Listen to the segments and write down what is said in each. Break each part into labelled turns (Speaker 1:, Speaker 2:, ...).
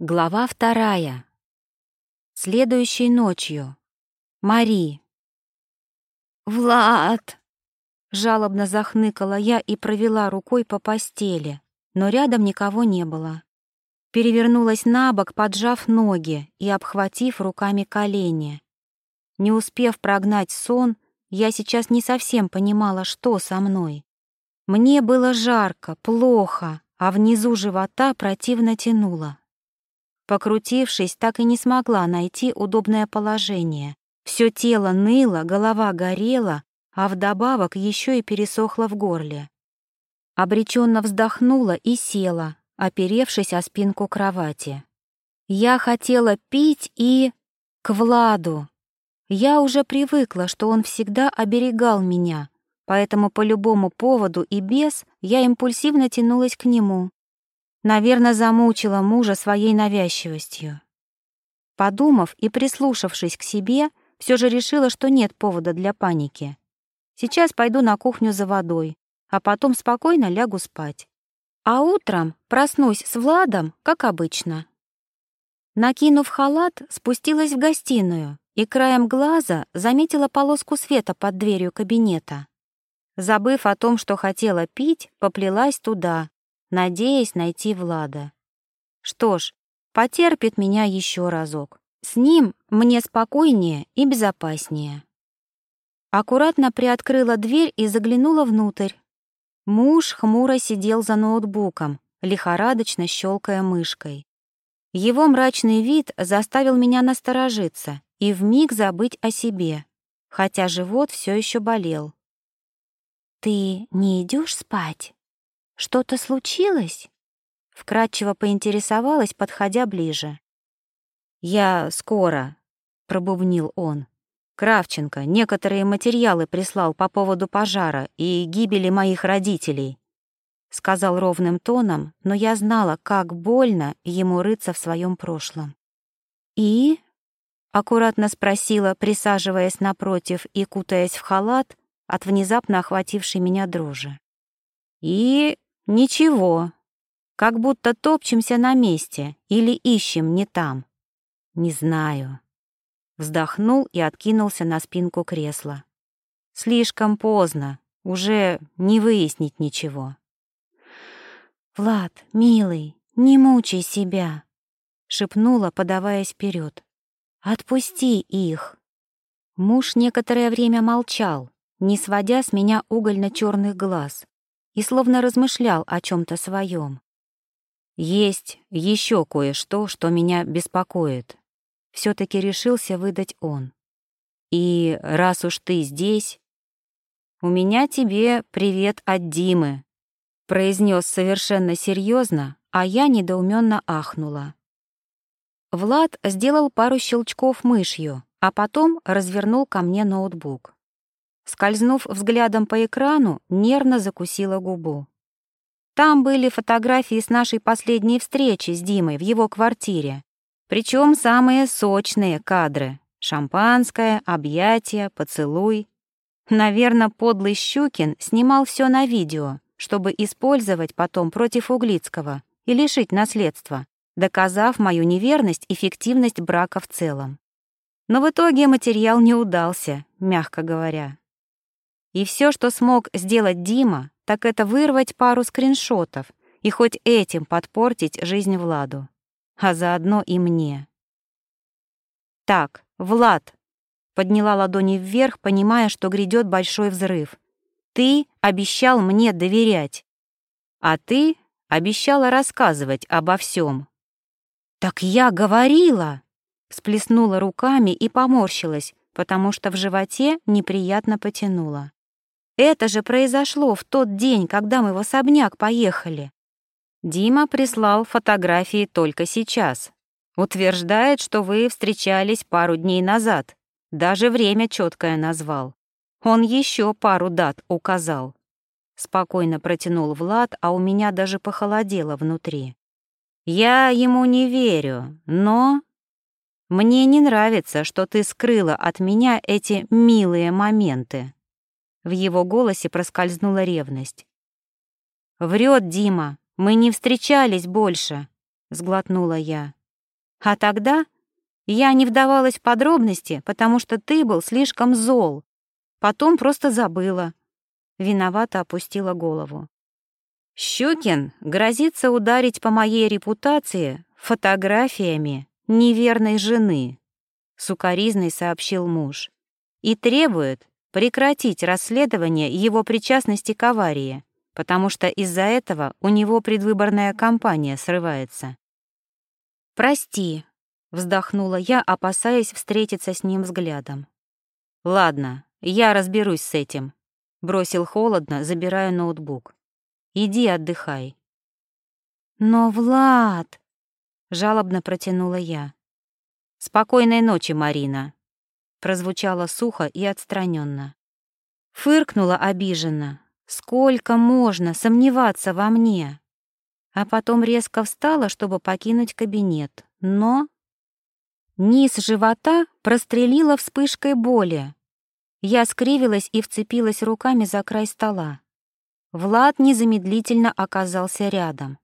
Speaker 1: Глава вторая. Следующей ночью. Мари. «Влад!» Жалобно захныкала я и провела рукой по постели, но рядом никого не было. Перевернулась на бок, поджав ноги и обхватив руками колени. Не успев прогнать сон, я сейчас не совсем понимала, что со мной. Мне было жарко, плохо, а внизу живота противно тянуло. Покрутившись, так и не смогла найти удобное положение. Все тело ныло, голова горела, а вдобавок еще и пересохло в горле. Обреченно вздохнула и села, оперевшись о спинку кровати. Я хотела пить и... к Владу. Я уже привыкла, что он всегда оберегал меня, поэтому по любому поводу и без я импульсивно тянулась к нему, Наверное, замучила мужа своей навязчивостью. Подумав и прислушавшись к себе, все же решила, что нет повода для паники. Сейчас пойду на кухню за водой, а потом спокойно лягу спать. А утром проснусь с Владом, как обычно. Накинув халат, спустилась в гостиную и краем глаза заметила полоску света под дверью кабинета. Забыв о том, что хотела пить, поплелась туда, надеясь найти Влада. Что ж, потерпит меня еще разок. С ним мне спокойнее и безопаснее. Аккуратно приоткрыла дверь и заглянула внутрь. Муж хмуро сидел за ноутбуком, лихорадочно щелкая мышкой. Его мрачный вид заставил меня насторожиться и вмиг забыть о себе, хотя живот все еще болел. «Ты не идешь спать?» «Что-то случилось?» Вкратчиво поинтересовалась, подходя ближе. «Я скоро», — пробубнил он. «Кравченко некоторые материалы прислал по поводу пожара и гибели моих родителей», — сказал ровным тоном, но я знала, как больно ему рыться в своем прошлом. «И?» — аккуратно спросила, присаживаясь напротив и кутаясь в халат от внезапно охватившей меня дрожи. «И Ничего, как будто топчемся на месте или ищем не там. Не знаю. Вздохнул и откинулся на спинку кресла. Слишком поздно, уже не выяснить ничего. «Влад, милый, не мучай себя», — шепнула, подаваясь вперед. «Отпусти их». Муж некоторое время молчал, не сводя с меня угольно-черных глаз, и словно размышлял о чем-то своем. «Есть еще кое-что, что меня беспокоит», — все-таки решился выдать он. «И раз уж ты здесь, у меня тебе привет от Димы», — произнес совершенно серьезно, а я недоуменно ахнула. Влад сделал пару щелчков мышью, а потом развернул ко мне ноутбук. Скользнув взглядом по экрану, нервно закусила губу. Там были фотографии с нашей последней встречи с Димой в его квартире. Причем самые сочные кадры. Шампанское, объятия, поцелуй. Наверное, подлый Щукин снимал все на видео, чтобы использовать потом против Углицкого и лишить наследства, доказав мою неверность и фиктивность брака в целом. Но в итоге материал не удался, мягко говоря. И все, что смог сделать Дима, так это вырвать пару скриншотов и хоть этим подпортить жизнь Владу, а заодно и мне. «Так, Влад», — подняла ладони вверх, понимая, что грядет большой взрыв, «ты обещал мне доверять, а ты обещала рассказывать обо всем. «Так я говорила!» — всплеснула руками и поморщилась, потому что в животе неприятно потянуло. Это же произошло в тот день, когда мы в особняк поехали. Дима прислал фотографии только сейчас. Утверждает, что вы встречались пару дней назад. Даже время четкое назвал. Он еще пару дат указал. Спокойно протянул Влад, а у меня даже похолодело внутри. Я ему не верю, но... Мне не нравится, что ты скрыла от меня эти милые моменты. В его голосе проскользнула ревность. «Врет Дима, мы не встречались больше», — сглотнула я. А тогда я не вдавалась в подробности, потому что ты был слишком зол. Потом просто забыла. Виновато опустила голову. Щукин грозится ударить по моей репутации фотографиями неверной жены, сукаризной сообщил муж, и требует прекратить расследование его причастности к аварии, потому что из-за этого у него предвыборная кампания срывается. «Прости», — вздохнула я, опасаясь встретиться с ним взглядом. «Ладно, я разберусь с этим», — бросил холодно, забирая ноутбук. «Иди отдыхай». «Но, Влад...» — жалобно протянула я. «Спокойной ночи, Марина», — прозвучало сухо и отстраненно. Фыркнула обиженно. «Сколько можно сомневаться во мне?» А потом резко встала, чтобы покинуть кабинет. Но... Низ живота прострелила вспышкой боли. Я скривилась и вцепилась руками за край стола. Влад незамедлительно оказался рядом.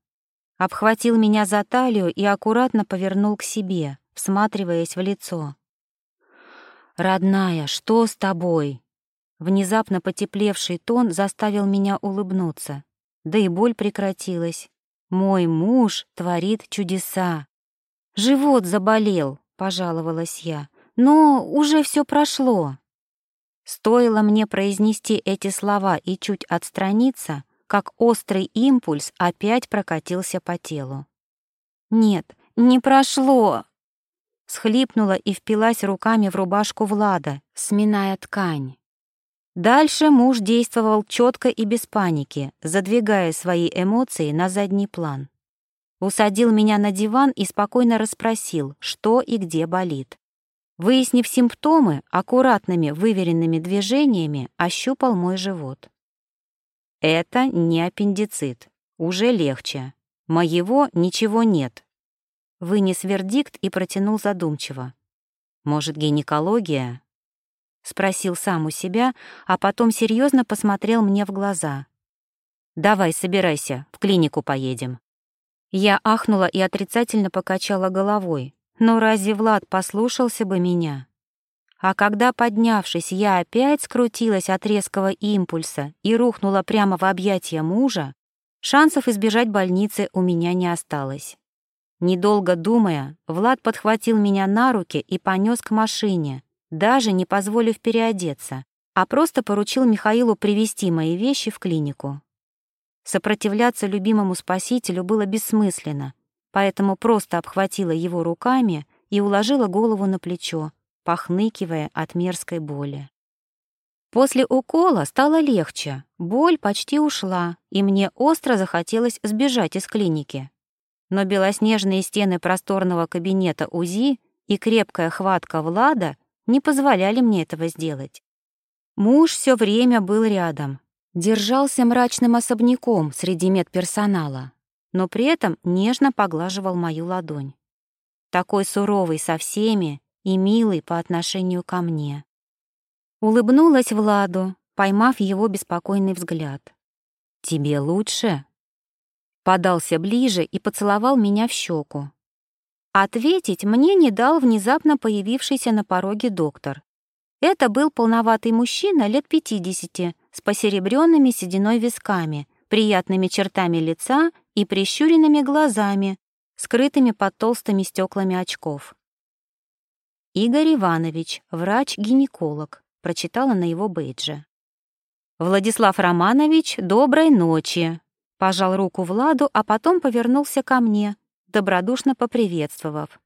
Speaker 1: Обхватил меня за талию и аккуратно повернул к себе, всматриваясь в лицо. «Родная, что с тобой?» Внезапно потеплевший тон заставил меня улыбнуться. Да и боль прекратилась. Мой муж творит чудеса. Живот заболел, пожаловалась я. Но уже все прошло. Стоило мне произнести эти слова и чуть отстраниться, как острый импульс опять прокатился по телу. «Нет, не прошло!» Схлипнула и впилась руками в рубашку Влада, сминая ткань. Дальше муж действовал четко и без паники, задвигая свои эмоции на задний план. Усадил меня на диван и спокойно расспросил, что и где болит. Выяснив симптомы, аккуратными выверенными движениями ощупал мой живот. Это не аппендицит, уже легче. Моего ничего нет. Вынес вердикт и протянул задумчиво. Может, гинекология? Спросил сам у себя, а потом серьезно посмотрел мне в глаза. «Давай, собирайся, в клинику поедем». Я ахнула и отрицательно покачала головой. Но разве Влад послушался бы меня? А когда, поднявшись, я опять скрутилась от резкого импульса и рухнула прямо в объятия мужа, шансов избежать больницы у меня не осталось. Недолго думая, Влад подхватил меня на руки и понес к машине, даже не позволив переодеться, а просто поручил Михаилу привезти мои вещи в клинику. Сопротивляться любимому спасителю было бессмысленно, поэтому просто обхватила его руками и уложила голову на плечо, похныкивая от мерзкой боли. После укола стало легче, боль почти ушла, и мне остро захотелось сбежать из клиники. Но белоснежные стены просторного кабинета УЗИ и крепкая хватка Влада не позволяли мне этого сделать. Муж все время был рядом, держался мрачным особняком среди медперсонала, но при этом нежно поглаживал мою ладонь. Такой суровый со всеми и милый по отношению ко мне. Улыбнулась Владу, поймав его беспокойный взгляд. «Тебе лучше?» Подался ближе и поцеловал меня в щеку, Ответить мне не дал внезапно появившийся на пороге доктор. Это был полноватый мужчина лет 50 с посеребренными сединой висками, приятными чертами лица и прищуренными глазами, скрытыми под толстыми стеклами очков. Игорь Иванович, врач-гинеколог, прочитала на его бейдже. Владислав Романович, доброй ночи. Пожал руку Владу, а потом повернулся ко мне, добродушно поприветствовав.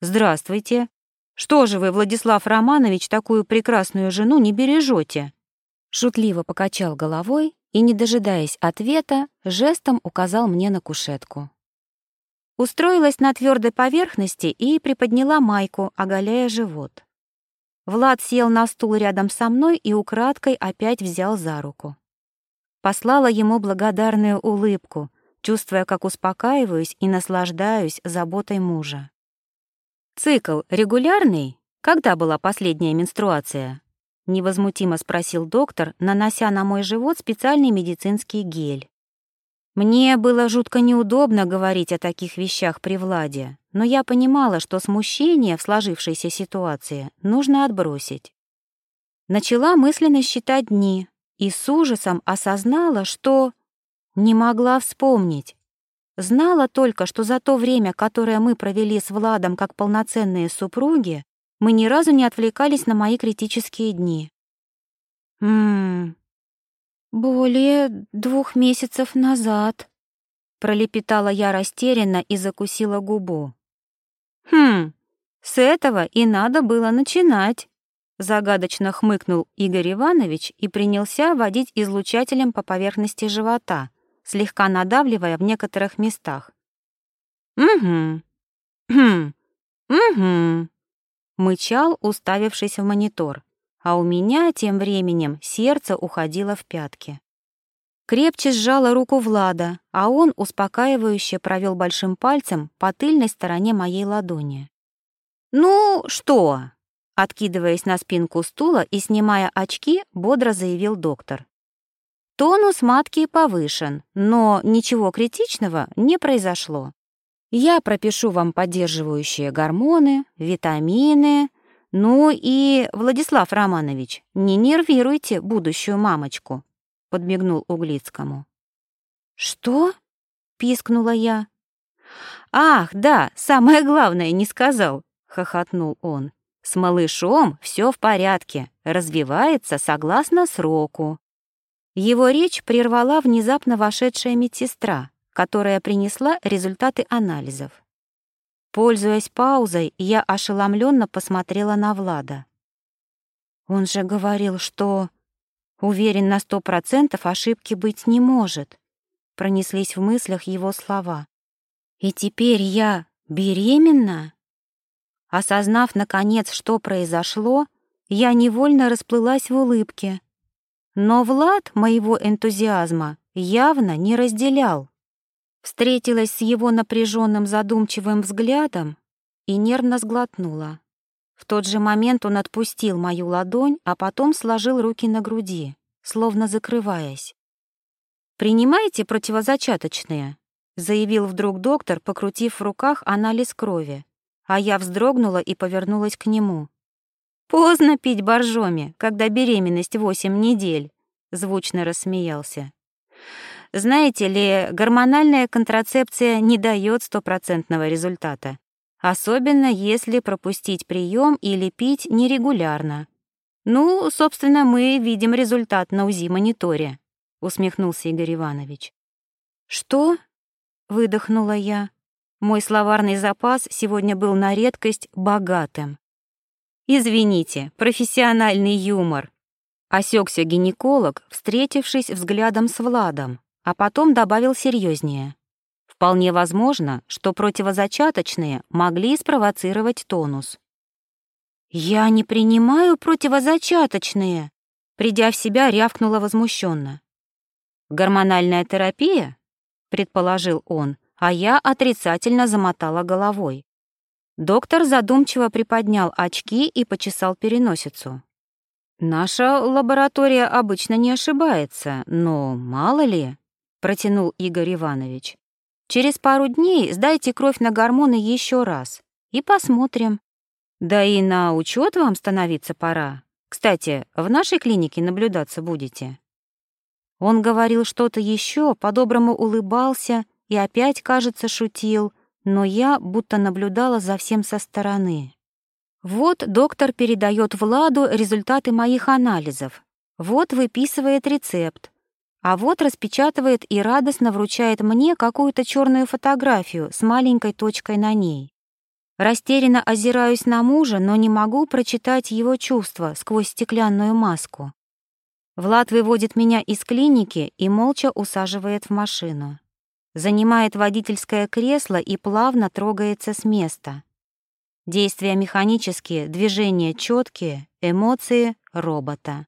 Speaker 1: «Здравствуйте. Что же вы, Владислав Романович, такую прекрасную жену не бережете?» Шутливо покачал головой и, не дожидаясь ответа, жестом указал мне на кушетку. Устроилась на твердой поверхности и приподняла майку, оголяя живот. Влад сел на стул рядом со мной и украдкой опять взял за руку. Послала ему благодарную улыбку, чувствуя, как успокаиваюсь и наслаждаюсь заботой мужа. «Цикл регулярный? Когда была последняя менструация?» — невозмутимо спросил доктор, нанося на мой живот специальный медицинский гель. Мне было жутко неудобно говорить о таких вещах при Владе, но я понимала, что смущение в сложившейся ситуации нужно отбросить. Начала мысленно считать дни и с ужасом осознала, что не могла вспомнить. Знала только, что за то время, которое мы провели с Владом как полноценные супруги, мы ни разу не отвлекались на мои критические дни. «Ммм, более двух месяцев назад», — пролепетала я растерянно и закусила губу. «Хм, с этого и надо было начинать», — загадочно хмыкнул Игорь Иванович и принялся водить излучателем по поверхности живота, слегка надавливая в некоторых местах. «Угу, хм, угу», — мычал, уставившись в монитор а у меня тем временем сердце уходило в пятки. Крепче сжала руку Влада, а он успокаивающе провел большим пальцем по тыльной стороне моей ладони. «Ну, что?» Откидываясь на спинку стула и снимая очки, бодро заявил доктор. Тонус матки повышен, но ничего критичного не произошло. Я пропишу вам поддерживающие гормоны, витамины, «Ну и, Владислав Романович, не нервируйте будущую мамочку», — подмигнул Углицкому. «Что?» — пискнула я. «Ах, да, самое главное не сказал», — хохотнул он. «С малышом все в порядке, развивается согласно сроку». Его речь прервала внезапно вошедшая медсестра, которая принесла результаты анализов. Пользуясь паузой, я ошеломленно посмотрела на Влада. Он же говорил, что уверен на сто процентов ошибки быть не может. Пронеслись в мыслях его слова. И теперь я беременна? Осознав, наконец, что произошло, я невольно расплылась в улыбке. Но Влад моего энтузиазма явно не разделял встретилась с его напряженным задумчивым взглядом и нервно сглотнула. В тот же момент он отпустил мою ладонь, а потом сложил руки на груди, словно закрываясь. «Принимаете противозачаточные?» — заявил вдруг доктор, покрутив в руках анализ крови, а я вздрогнула и повернулась к нему. «Поздно пить боржоми, когда беременность восемь недель», — звучно рассмеялся. Знаете ли, гормональная контрацепция не дает стопроцентного результата, особенно если пропустить прием или пить нерегулярно. Ну, собственно, мы видим результат на УЗИ-мониторе, усмехнулся Игорь Иванович. Что? выдохнула я. Мой словарный запас сегодня был на редкость богатым. Извините, профессиональный юмор. Осекся гинеколог, встретившись взглядом с Владом а потом добавил серьезнее. Вполне возможно, что противозачаточные могли спровоцировать тонус. «Я не принимаю противозачаточные», придя в себя, рявкнула возмущенно. «Гормональная терапия?» — предположил он, а я отрицательно замотала головой. Доктор задумчиво приподнял очки и почесал переносицу. «Наша лаборатория обычно не ошибается, но мало ли...» протянул Игорь Иванович. Через пару дней сдайте кровь на гормоны еще раз и посмотрим. Да и на учет вам становиться пора. Кстати, в нашей клинике наблюдаться будете. Он говорил что-то еще, по-доброму улыбался и опять, кажется, шутил, но я будто наблюдала за всем со стороны. Вот доктор передает Владу результаты моих анализов. Вот выписывает рецепт. А вот распечатывает и радостно вручает мне какую-то черную фотографию с маленькой точкой на ней. Растерянно озираюсь на мужа, но не могу прочитать его чувства сквозь стеклянную маску. Влад выводит меня из клиники и молча усаживает в машину. Занимает водительское кресло и плавно трогается с места. Действия механические, движения четкие, эмоции — робота.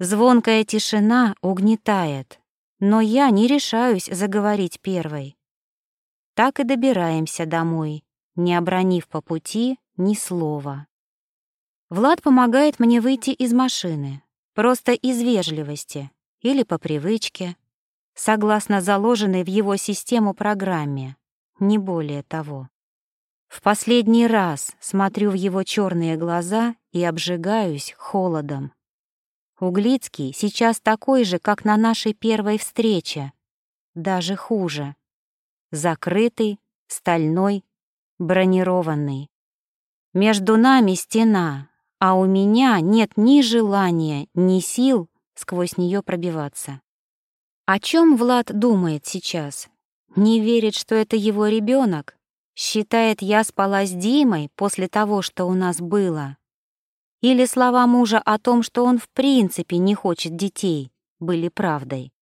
Speaker 1: Звонкая тишина угнетает, но я не решаюсь заговорить первой. Так и добираемся домой, не обронив по пути ни слова. Влад помогает мне выйти из машины, просто из вежливости или по привычке, согласно заложенной в его систему программе, не более того. В последний раз смотрю в его черные глаза и обжигаюсь холодом. Углицкий сейчас такой же, как на нашей первой встрече. Даже хуже. Закрытый, стальной, бронированный. Между нами стена, а у меня нет ни желания, ни сил сквозь нее пробиваться. О чем Влад думает сейчас? Не верит, что это его ребенок? Считает, я спала с Димой после того, что у нас было? Или слова мужа о том, что он в принципе не хочет детей, были правдой?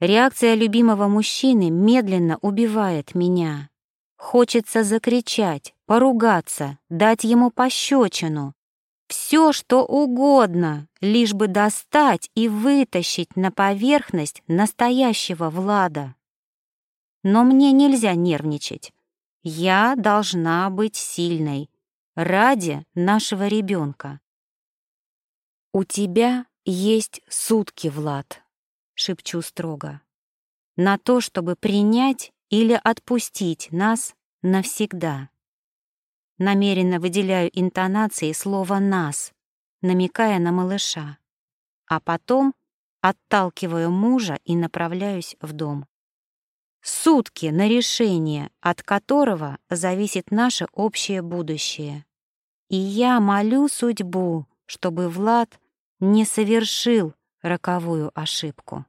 Speaker 1: Реакция любимого мужчины медленно убивает меня. Хочется закричать, поругаться, дать ему пощечину. Все, что угодно, лишь бы достать и вытащить на поверхность настоящего Влада. Но мне нельзя нервничать. Я должна быть сильной ради нашего ребенка. «У тебя есть сутки, Влад», — шепчу строго, «на то, чтобы принять или отпустить нас навсегда». Намеренно выделяю интонации слова «нас», намекая на малыша, а потом отталкиваю мужа и направляюсь в дом. Сутки на решение, от которого зависит наше общее будущее. И я молю судьбу, чтобы Влад не совершил роковую ошибку.